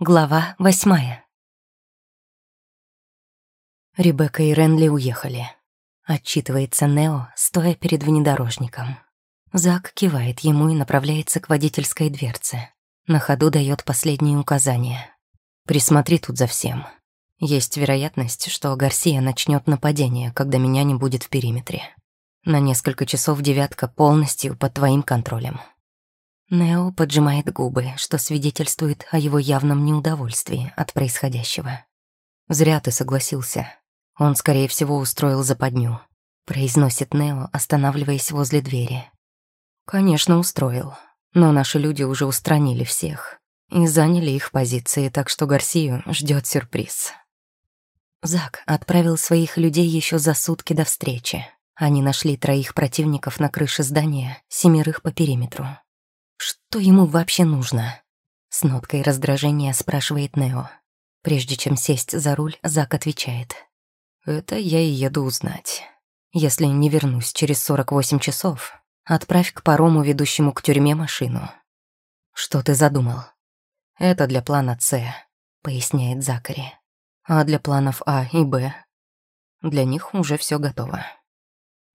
Глава восьмая. Ребекка и Ренли уехали. Отчитывается Нео, стоя перед внедорожником. Зак кивает ему и направляется к водительской дверце. На ходу дает последние указания. «Присмотри тут за всем. Есть вероятность, что Гарсия начнет нападение, когда меня не будет в периметре. На несколько часов девятка полностью под твоим контролем». Нео поджимает губы, что свидетельствует о его явном неудовольствии от происходящего. «Зря ты согласился. Он, скорее всего, устроил западню», — произносит Нео, останавливаясь возле двери. «Конечно, устроил. Но наши люди уже устранили всех и заняли их позиции, так что Гарсию ждет сюрприз». Зак отправил своих людей еще за сутки до встречи. Они нашли троих противников на крыше здания, семерых по периметру. Что ему вообще нужно? С ноткой раздражения спрашивает Нео. Прежде чем сесть за руль, Зак отвечает. Это я и еду узнать. Если не вернусь через 48 часов, отправь к парому, ведущему к тюрьме, машину. Что ты задумал? Это для плана С, поясняет Закари. А для планов А и Б? Для них уже все готово.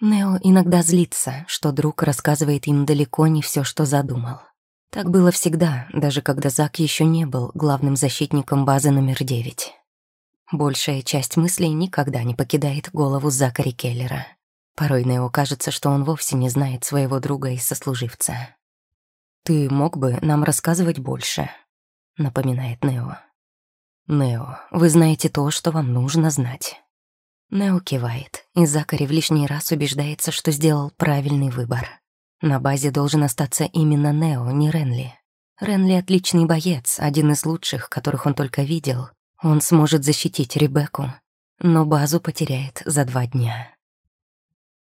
Нео иногда злится, что друг рассказывает им далеко не все, что задумал. Так было всегда, даже когда Зак еще не был главным защитником базы номер девять. Большая часть мыслей никогда не покидает голову Закари Келлера. Порой Нео кажется, что он вовсе не знает своего друга и сослуживца. «Ты мог бы нам рассказывать больше», — напоминает Нео. «Нео, вы знаете то, что вам нужно знать». Нео кивает, и Закари в лишний раз убеждается, что сделал правильный выбор. На базе должен остаться именно Нео, не Ренли. Ренли — отличный боец, один из лучших, которых он только видел. Он сможет защитить Ребекку, но базу потеряет за два дня.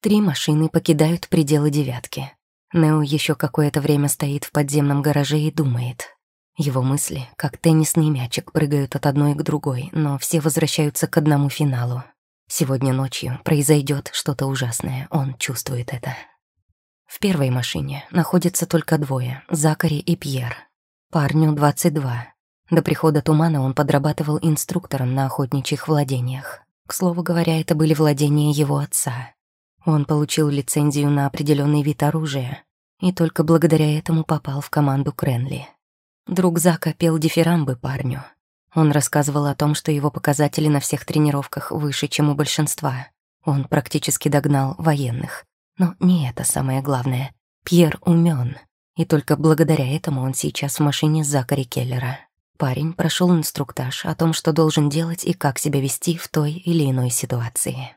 Три машины покидают пределы девятки. Нео еще какое-то время стоит в подземном гараже и думает. Его мысли, как теннисный мячик, прыгают от одной к другой, но все возвращаются к одному финалу. Сегодня ночью произойдет что-то ужасное, он чувствует это. В первой машине находятся только двое, Закари и Пьер. Парню 22. До прихода тумана он подрабатывал инструктором на охотничьих владениях. К слову говоря, это были владения его отца. Он получил лицензию на определенный вид оружия и только благодаря этому попал в команду Кренли. Друг Зака пел дифирамбы парню — он рассказывал о том, что его показатели на всех тренировках выше, чем у большинства. Он практически догнал военных. Но не это самое главное. Пьер умен, и только благодаря этому он сейчас в машине Закари Келлера. Парень прошел инструктаж о том, что должен делать и как себя вести в той или иной ситуации.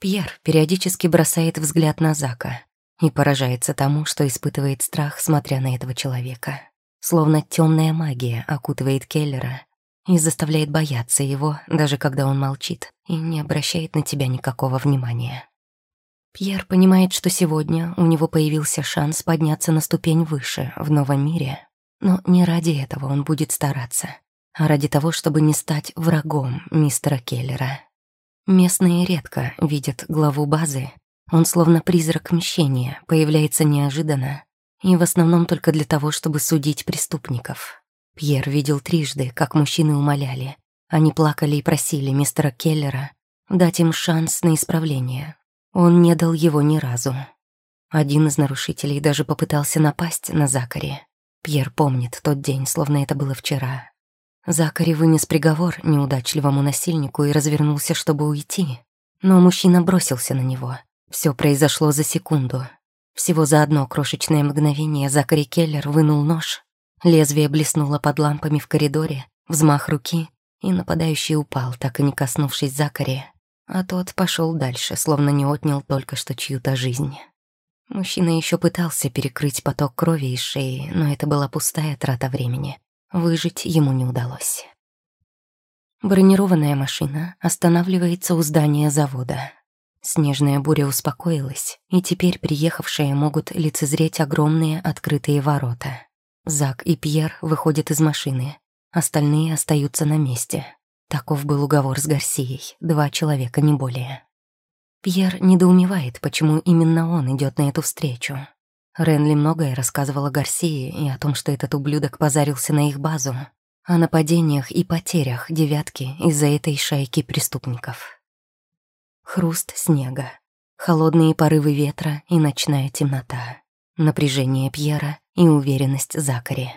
Пьер периодически бросает взгляд на Зака и поражается тому, что испытывает страх, смотря на этого человека. Словно темная магия окутывает Келлера, и заставляет бояться его, даже когда он молчит и не обращает на тебя никакого внимания. Пьер понимает, что сегодня у него появился шанс подняться на ступень выше, в новом мире, но не ради этого он будет стараться, а ради того, чтобы не стать врагом мистера Келлера. Местные редко видят главу базы, он словно призрак мщения, появляется неожиданно и в основном только для того, чтобы судить преступников. Пьер видел трижды, как мужчины умоляли. Они плакали и просили мистера Келлера дать им шанс на исправление. Он не дал его ни разу. Один из нарушителей даже попытался напасть на Закари. Пьер помнит тот день, словно это было вчера. Закари вынес приговор неудачливому насильнику и развернулся, чтобы уйти. Но мужчина бросился на него. Все произошло за секунду. Всего за одно крошечное мгновение Закари Келлер вынул нож Лезвие блеснуло под лампами в коридоре, взмах руки, и нападающий упал, так и не коснувшись Закари, а тот пошел дальше, словно не отнял только что чью-то жизнь. Мужчина еще пытался перекрыть поток крови из шеи, но это была пустая трата времени. Выжить ему не удалось. Бронированная машина останавливается у здания завода. Снежная буря успокоилась, и теперь приехавшие могут лицезреть огромные открытые ворота. Зак и Пьер выходят из машины. Остальные остаются на месте. Таков был уговор с Гарсией. Два человека, не более. Пьер недоумевает, почему именно он идет на эту встречу. Ренли многое рассказывала Гарсии и о том, что этот ублюдок позарился на их базу. о нападениях и потерях девятки из-за этой шайки преступников. Хруст снега, холодные порывы ветра и ночная темнота, напряжение Пьера и уверенность Закари.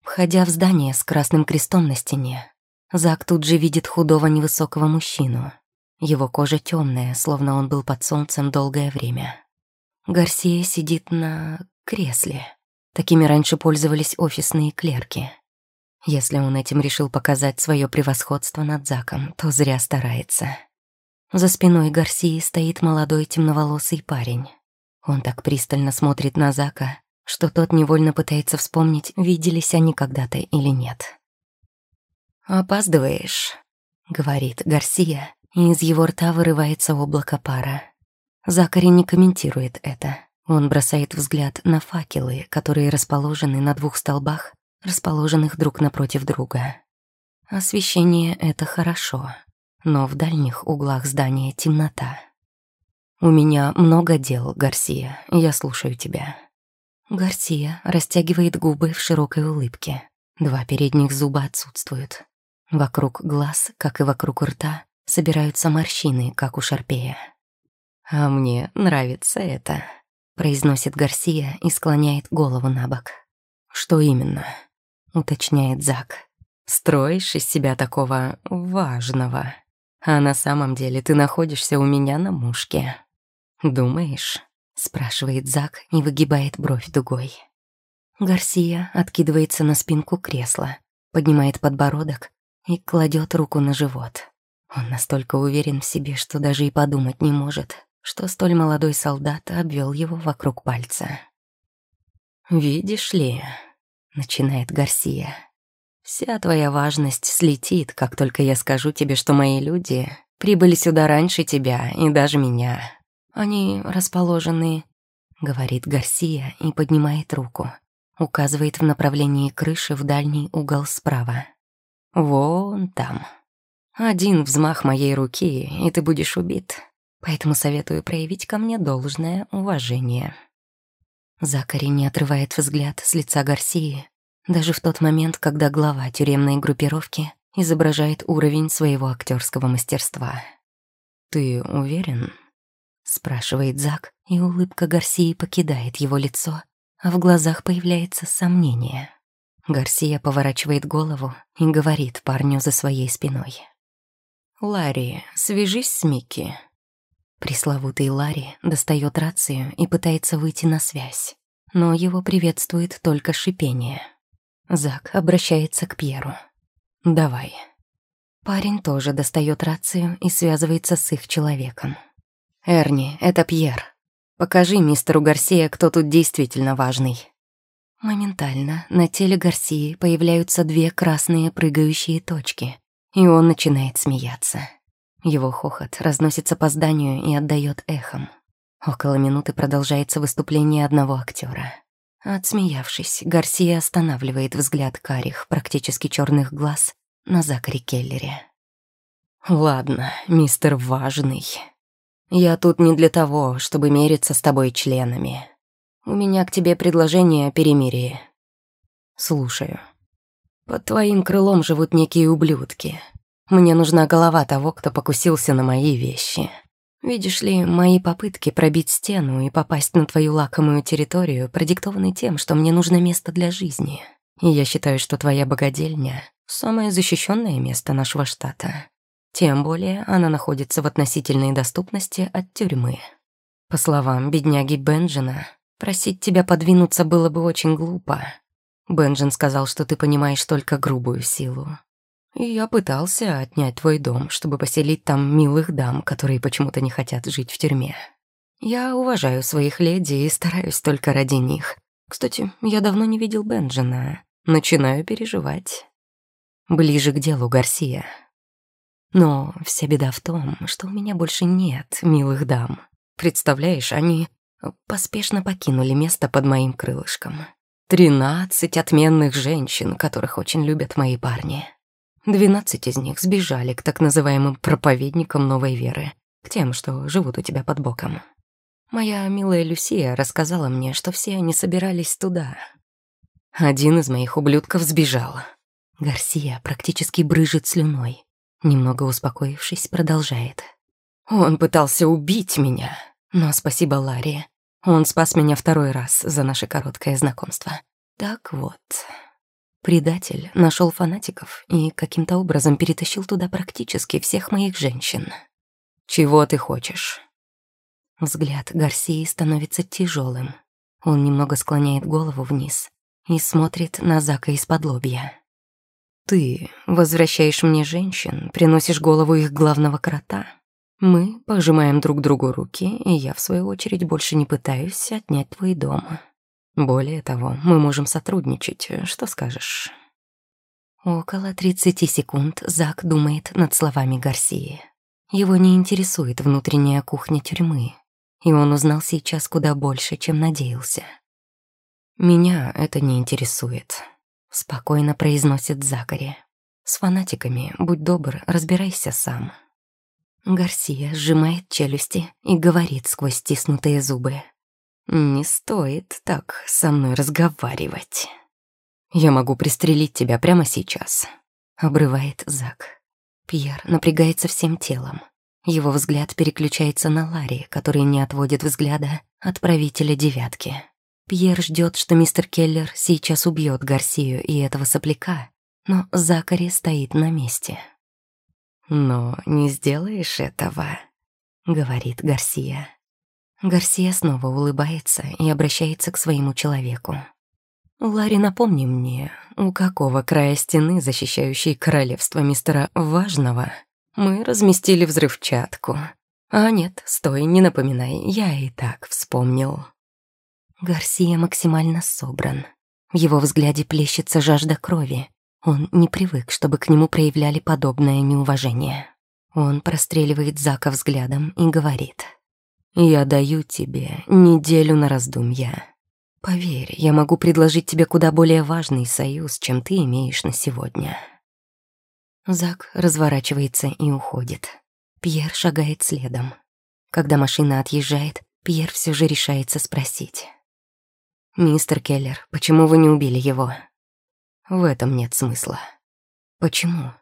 Входя в здание с красным крестом на стене, Зак тут же видит худого невысокого мужчину. Его кожа темная, словно он был под солнцем долгое время. Гарсия сидит на кресле. Такими раньше пользовались офисные клерки. Если он этим решил показать свое превосходство над Заком, то зря старается. За спиной Гарсии стоит молодой темноволосый парень. Он так пристально смотрит на Зака, что тот невольно пытается вспомнить, виделись они когда-то или нет. «Опаздываешь», — говорит Гарсия, и из его рта вырывается облако пара. Закари не комментирует это. Он бросает взгляд на факелы, которые расположены на двух столбах расположенных друг напротив друга. Освещение — это хорошо, но в дальних углах здания темнота. «У меня много дел, Гарсия, я слушаю тебя». Гарсия растягивает губы в широкой улыбке. Два передних зуба отсутствуют. Вокруг глаз, как и вокруг рта, собираются морщины, как у шарпея. «А мне нравится это», — произносит Гарсия и склоняет голову на бок. «Что именно?» — уточняет Зак. «Строишь из себя такого важного, а на самом деле ты находишься у меня на мушке. Думаешь?» — спрашивает Зак и выгибает бровь дугой. Гарсия откидывается на спинку кресла, поднимает подбородок и кладет руку на живот. Он настолько уверен в себе, что даже и подумать не может, что столь молодой солдат обвел его вокруг пальца. «Видишь ли», начинает Гарсия. Вся твоя важность слетит, как только я скажу тебе, что мои люди прибыли сюда раньше тебя и даже меня. Они расположены, говорит Гарсия и поднимает руку, указывает в направлении крыши в дальний угол справа. Вон там. Один взмах моей руки, и ты будешь убит. Поэтому советую проявить ко мне должное уважение. Закари не отрывает взгляд с лица Гарсии, даже в тот момент, когда глава тюремной группировки изображает уровень своего актерского мастерства. «Ты уверен?» — спрашивает Зак, и улыбка Гарсии покидает его лицо, а в глазах появляется сомнение. Гарсия поворачивает голову и говорит парню за своей спиной. «Ларри, свяжись с Микки. Пресловутый Ларри достает рацию и пытается выйти на связь, но его приветствует только шипение. Зак обращается к Пьеру. «Давай». Парень тоже достает рацию и связывается с их человеком. «Эрни, это Пьер. Покажи мистеру Гарсия, кто тут действительно важный». Моментально на теле Гарсии появляются две красные прыгающие точки, и он начинает смеяться. Его хохот разносится по зданию и отдает эхом. Около минуты продолжается выступление одного актера. Отсмеявшись, Гарсия останавливает взгляд карих, практически черных глаз, на Закаре Келлере. «Ладно, мистер Важный. Я тут не для того, чтобы мериться с тобой членами. У меня к тебе предложение о перемирии. Слушаю. Под твоим крылом живут некие ублюдки, мне нужна голова того, кто покусился на мои вещи. Видишь ли, мои попытки пробить стену и попасть на твою лакомую территорию продиктованы тем, что мне нужно место для жизни. И я считаю, что твоя богадельня — самое защищенное место нашего штата. Тем более она находится в относительной доступности от тюрьмы. По словам бедняги Бенджина, просить тебя подвинуться было бы очень глупо. Бенджин сказал, что ты понимаешь только грубую силу. И я пытался отнять твой дом, чтобы поселить там милых дам, которые почему-то не хотят жить в тюрьме. Я уважаю своих леди и стараюсь только ради них. Кстати, я давно не видел Бенджина. Начинаю переживать. Ближе к делу, Гарсия. Но вся беда в том, что у меня больше нет милых дам. Представляешь, они поспешно покинули место под моим крылышком. Тринадцать отменных женщин, которых очень любят мои парни. Двенадцать из них сбежали к так называемым проповедникам новой веры, к тем, что живут у тебя под боком. Моя милая Люсия рассказала мне, что все они собирались туда. Один из моих ублюдков сбежал, Гарсия практически брыжет слюной. Немного успокоившись, продолжает. Он пытался убить меня, но спасибо Ларри. Он спас меня второй раз за наше короткое знакомство. Так вот, предатель нашел фанатиков и каким-то образом перетащил туда практически всех моих женщин. Чего ты хочешь? Взгляд Гарсии становится тяжелым. Он немного склоняет голову вниз и смотрит на Зака из-под лобья. «Ты возвращаешь мне женщин, приносишь голову их главного крота. Мы пожимаем друг другу руки, и я, в свою очередь, больше не пытаюсь отнять твой дом. Более того, мы можем сотрудничать. Что скажешь?» Около 30 секунд Зак думает над словами Гарсии. Его не интересует внутренняя кухня тюрьмы и он узнал сейчас куда больше, чем надеялся. «Меня это не интересует», — спокойно произносит Закари. «С фанатиками, будь добр, разбирайся сам». Гарсия сжимает челюсти и говорит сквозь стиснутые зубы. «Не стоит так со мной разговаривать. Я могу пристрелить тебя прямо сейчас», — обрывает Зак. Пьер напрягается всем телом. Его взгляд переключается на Ларри, который не отводит взгляда от правителя девятки. Пьер ждет, что мистер Келлер сейчас убьет Гарсию и этого сопляка, но Закари стоит на месте. «Но не сделаешь этого», — говорит Гарсия. Гарсия снова улыбается и обращается к своему человеку. «Ларри, напомни мне, у какого края стены, защищающей королевство мистера Важного, мы разместили взрывчатку. А нет, стой, не напоминай, я и так вспомнил. Гарсия максимально собран. В его взгляде плещется жажда крови. Он не привык, чтобы к нему проявляли подобное неуважение. Он простреливает Зака взглядом и говорит. «Я даю тебе неделю на раздумья. Поверь, я могу предложить тебе куда более важный союз, чем ты имеешь на сегодня». Зак разворачивается и уходит. Пьер шагает следом. Когда машина отъезжает, Пьер все же решается спросить. «Мистер Келлер, почему вы не убили его?» «В этом нет смысла». «Почему?»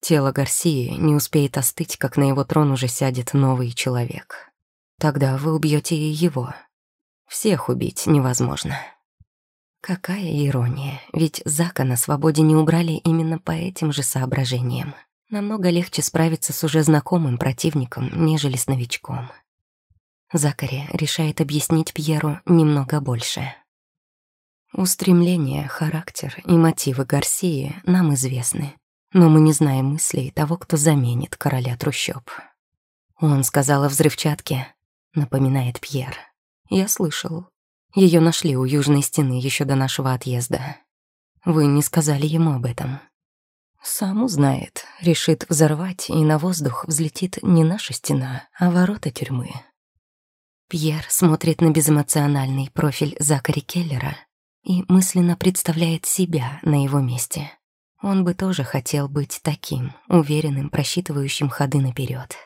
Тело Гарсии не успеет остыть, как на его трон уже сядет новый человек. Тогда вы убьете и его. Всех убить невозможно. Какая ирония, ведь Зака на свободе не убрали именно по этим же соображениям. Намного легче справиться с уже знакомым противником, нежели с новичком. Закари решает объяснить Пьеру немного больше. Устремление, характер и мотивы Гарсии нам известны, но мы не знаем мыслей того, кто заменит короля трущоб. Он сказал о взрывчатке, напоминает Пьер. Я слышал, ее нашли у южной стены еще до нашего отъезда. Вы не сказали ему об этом. Сам узнает, решит взорвать, и на воздух взлетит не наша стена, а ворота тюрьмы. Пьер смотрит на безэмоциональный профиль Закари Келлера и мысленно представляет себя на его месте. Он бы тоже хотел быть таким, уверенным, просчитывающим ходы наперед.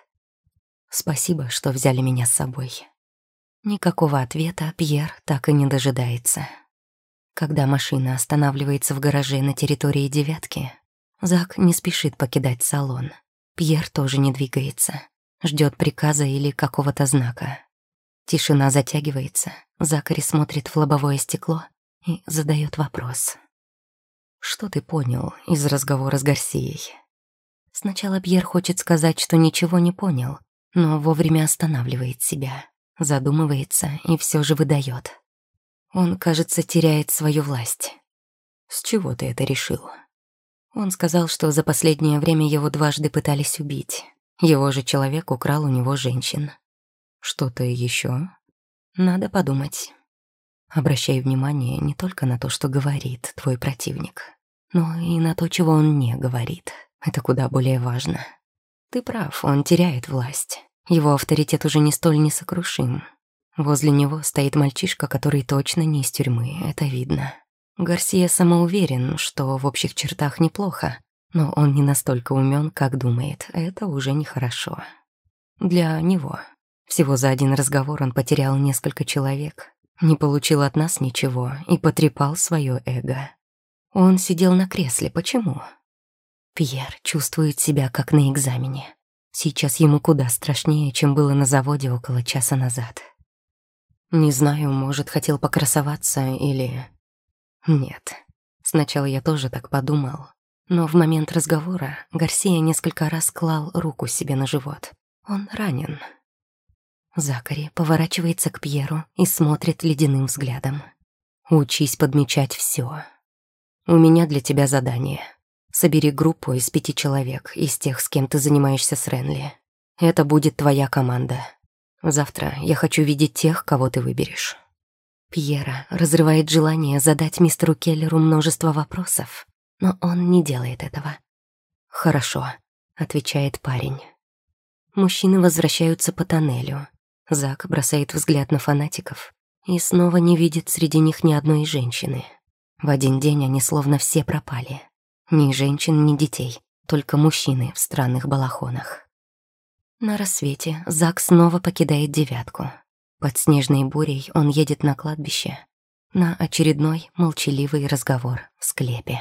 Спасибо, что взяли меня с собой. Никакого ответа Пьер так и не дожидается. Когда машина останавливается в гараже на территории «девятки», Зак не спешит покидать салон. Пьер тоже не двигается, ждет приказа или какого-то знака. Тишина затягивается, Закари смотрит в лобовое стекло и задает вопрос. «Что ты понял из разговора с Гарсией?» Сначала Пьер хочет сказать, что ничего не понял, но вовремя останавливает себя задумывается и все же выдает. Он, кажется, теряет свою власть. С чего ты это решил? Он сказал, что за последнее время его дважды пытались убить. Его же человек украл у него женщин. Что-то еще? Надо подумать. Обращай внимание не только на то, что говорит твой противник, но и на то, чего он не говорит. Это куда более важно. Ты прав, он теряет власть. Его авторитет уже не столь несокрушим. Возле него стоит мальчишка, который точно не из тюрьмы, это видно. Гарсия самоуверен, что в общих чертах неплохо, но он не настолько умен, как думает. Это уже нехорошо. Для него. Всего за один разговор он потерял несколько человек, не получил от нас ничего и потрепал свое эго. Он сидел на кресле. Почему? Пьер чувствует себя как на экзамене. Сейчас ему куда страшнее, чем было на заводе около часа назад. Не знаю, может, хотел покрасоваться или... Нет. Сначала я тоже так подумал. Но в момент разговора Гарсия несколько раз клал руку себе на живот. Он ранен. Закари поворачивается к Пьеру и смотрит ледяным взглядом. «Учись подмечать все. У меня для тебя задание. Собери группу из пяти человек, из тех, с кем ты занимаешься с Ренли. Это будет твоя команда. Завтра я хочу видеть тех, кого ты выберешь». Пьера разрывает желание задать мистеру Келлеру множество вопросов, но он не делает этого. «Хорошо», — отвечает парень. Мужчины возвращаются по тоннелю. Зак бросает взгляд на фанатиков и снова не видит среди них ни одной женщины. В один день они словно все пропали. Ни женщин, ни детей, только мужчины в странных балахонах. На рассвете Зак снова покидает девятку. Под снежной бурей он едет на кладбище, на очередной молчаливый разговор в склепе.